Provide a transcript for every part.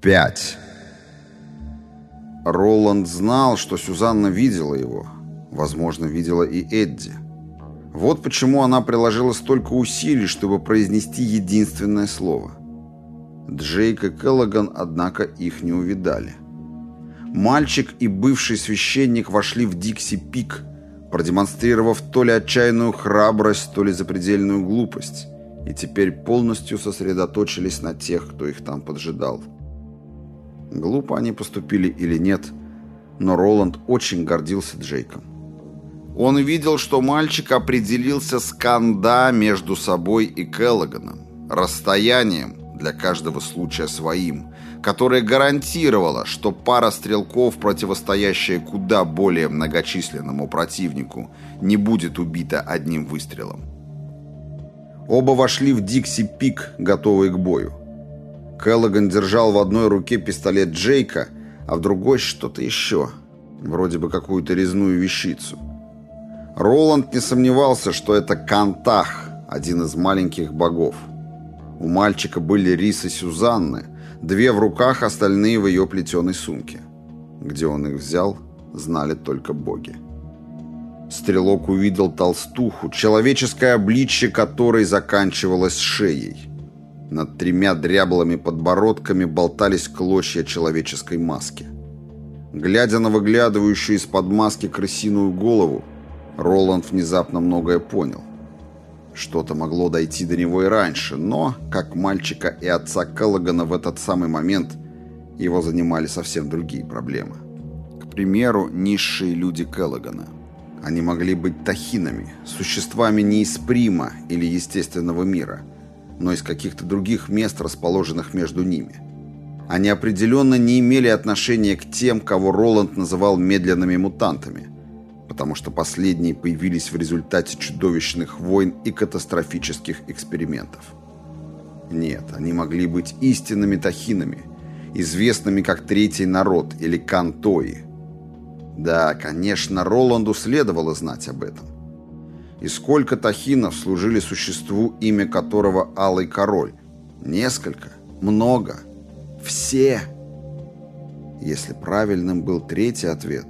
Пять. Роланд знал, что Сюзанна видела его. Возможно, видела и Эдди. Вот почему она приложила столько усилий, чтобы произнести единственное слово. Джейк и Келлоган, однако, их не увидали. Мальчик и бывший священник вошли в Дикси-Пик, продемонстрировав то ли отчаянную храбрость, то ли запредельную глупость, и теперь полностью сосредоточились на тех, кто их там поджидал. Глупо они поступили или нет, но Роланд очень гордился Джейком. Он видел, что мальчик определился с канда между собой и Келлоганом, расстоянием, для каждого случая своим, которое гарантировало, что пара стрелков, противостоящая куда более многочисленному противнику, не будет убита одним выстрелом. Оба вошли в Дикси-Пик, готовые к бою. Келлоган держал в одной руке пистолет Джейка, а в другой что-то еще, вроде бы какую-то резную вещицу. Роланд не сомневался, что это Кантах, один из маленьких богов. У мальчика были рисы Сюзанны, две в руках, остальные в ее плетеной сумке. Где он их взял, знали только боги. Стрелок увидел толстуху, человеческое обличье которой заканчивалось шеей. Над тремя дряблыми подбородками болтались клочья человеческой маски. Глядя на выглядывающую из-под маски крысиную голову, Роланд внезапно многое понял. Что-то могло дойти до него и раньше, но, как мальчика и отца Келлогана в этот самый момент, его занимали совсем другие проблемы. К примеру, низшие люди Келлогана. Они могли быть тахинами, существами не из прима или естественного мира – но из каких-то других мест, расположенных между ними. Они определенно не имели отношения к тем, кого Роланд называл медленными мутантами, потому что последние появились в результате чудовищных войн и катастрофических экспериментов. Нет, они могли быть истинными тахинами, известными как Третий народ или Кантои. Да, конечно, Роланду следовало знать об этом и сколько тахинов служили существу, имя которого Алый Король? Несколько? Много? Все? Если правильным был третий ответ,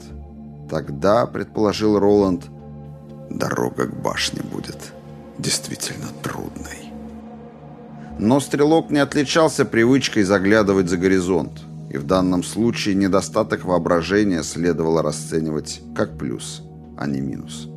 тогда, предположил Роланд, дорога к башне будет действительно трудной. Но стрелок не отличался привычкой заглядывать за горизонт, и в данном случае недостаток воображения следовало расценивать как плюс, а не минус.